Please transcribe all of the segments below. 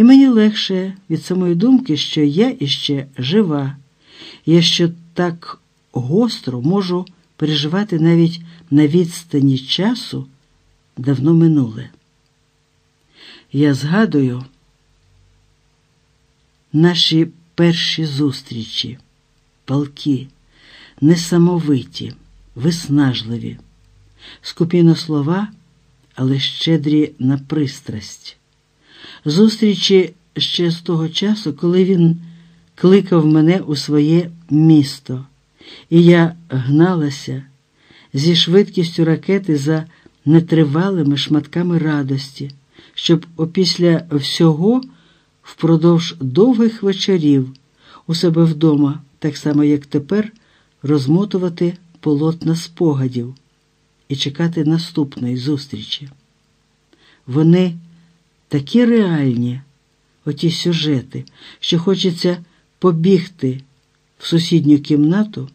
І мені легше від самої думки, що я іще жива, я ще так гостро можу переживати навіть на відстані часу давно минуле. Я згадую наші перші зустрічі, палки, несамовиті, виснажливі, скупі на слова, але щедрі на пристрасть. Зустрічі ще з того часу, коли він кликав мене у своє місто, і я гналася зі швидкістю ракети за нетривалими шматками радості, щоб опісля всього впродовж довгих вечорів у себе вдома, так само як тепер, розмотувати полотна спогадів і чекати наступної зустрічі. Вони такі реальні, оті сюжети, що хочеться побігти в сусідню кімнату,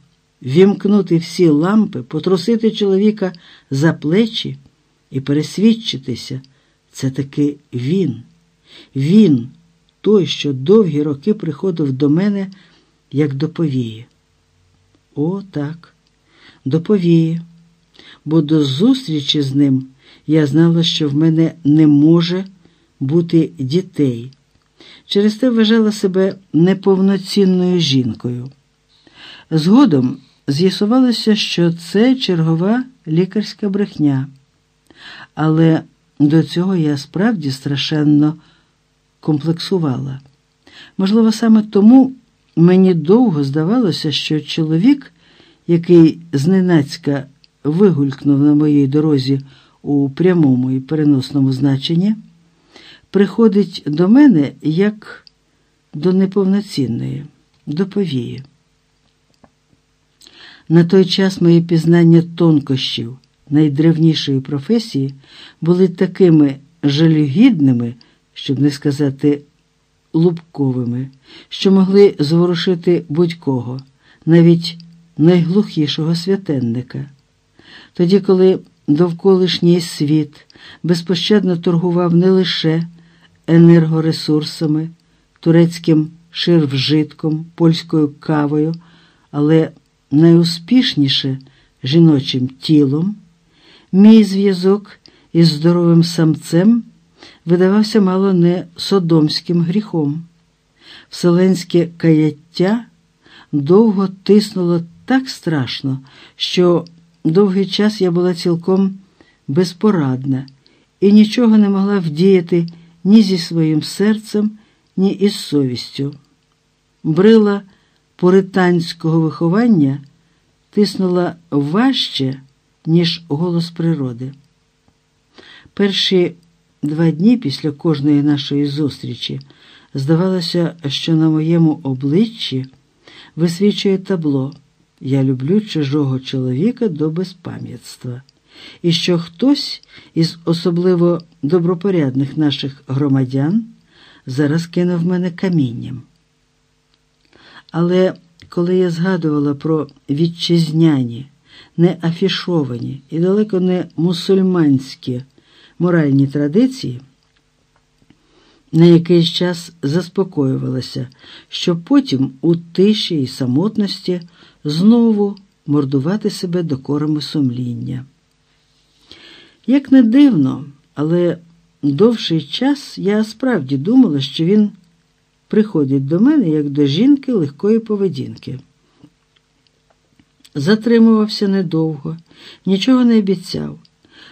вімкнути всі лампи, потрусити чоловіка за плечі і пересвідчитися, це таки він. Він, той, що довгі роки приходив до мене, як до повії. О, так, до повії, бо до зустрічі з ним я знала, що в мене не може бути дітей. Через те вважала себе неповноцінною жінкою. Згодом з'ясувалося, що це чергова лікарська брехня, але до цього я справді страшенно комплексувала. Можливо, саме тому мені довго здавалося, що чоловік, який зненацька вигулькнув на моїй дорозі у прямому і переносному значенні, приходить до мене як до неповноцінної, до повії. На той час мої пізнання тонкощів найдревнішої професії були такими жалюгідними, щоб не сказати лубковими, що могли зворушити будь-кого, навіть найглухішого святенника. Тоді, коли довколишній світ безпощадно торгував не лише енергоресурсами, турецьким ширвжитком, польською кавою, але найуспішніше жіночим тілом, мій зв'язок із здоровим самцем видавався мало не содомським гріхом. Вселенське каяття довго тиснуло так страшно, що довгий час я була цілком безпорадна і нічого не могла вдіяти ні зі своїм серцем, ні із совістю. Брила пуританського виховання тиснула важче, ніж голос природи. Перші два дні після кожної нашої зустрічі здавалося, що на моєму обличчі висвічує табло Я люблю чужого чоловіка до безпам'ятства, і що хтось із особливо добропорядних наших громадян зараз кинув мене камінням. Але коли я згадувала про вітчизняні, не афішовані і далеко не мусульманські моральні традиції, на якийсь час заспокоювалася, щоб потім у тиші і самотності знову мордувати себе докорами сумління. Як не дивно, але довший час я справді думала, що він приходить до мене як до жінки легкої поведінки. Затримувався недовго, нічого не обіцяв,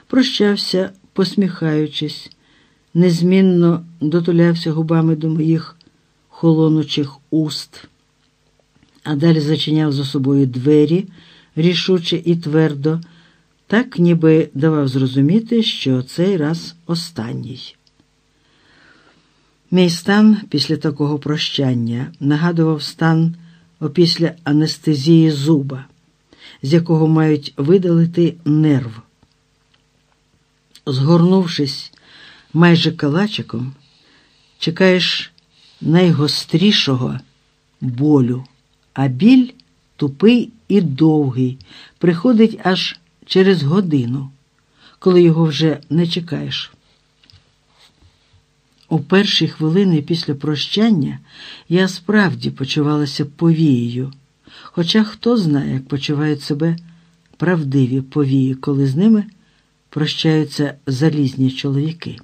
прощався, посміхаючись, незмінно дотулявся губами до моїх холонучих уст, а далі зачиняв за собою двері рішуче і твердо, так ніби давав зрозуміти, що цей раз останній. Мій стан після такого прощання нагадував стан опісля анестезії зуба, з якого мають видалити нерв. Згорнувшись майже калачиком, чекаєш найгострішого болю, а біль тупий і довгий, приходить аж через годину, коли його вже не чекаєш. У перші хвилини після прощання я справді почувалася повією, хоча хто знає, як почувають себе правдиві повії, коли з ними прощаються залізні чоловіки.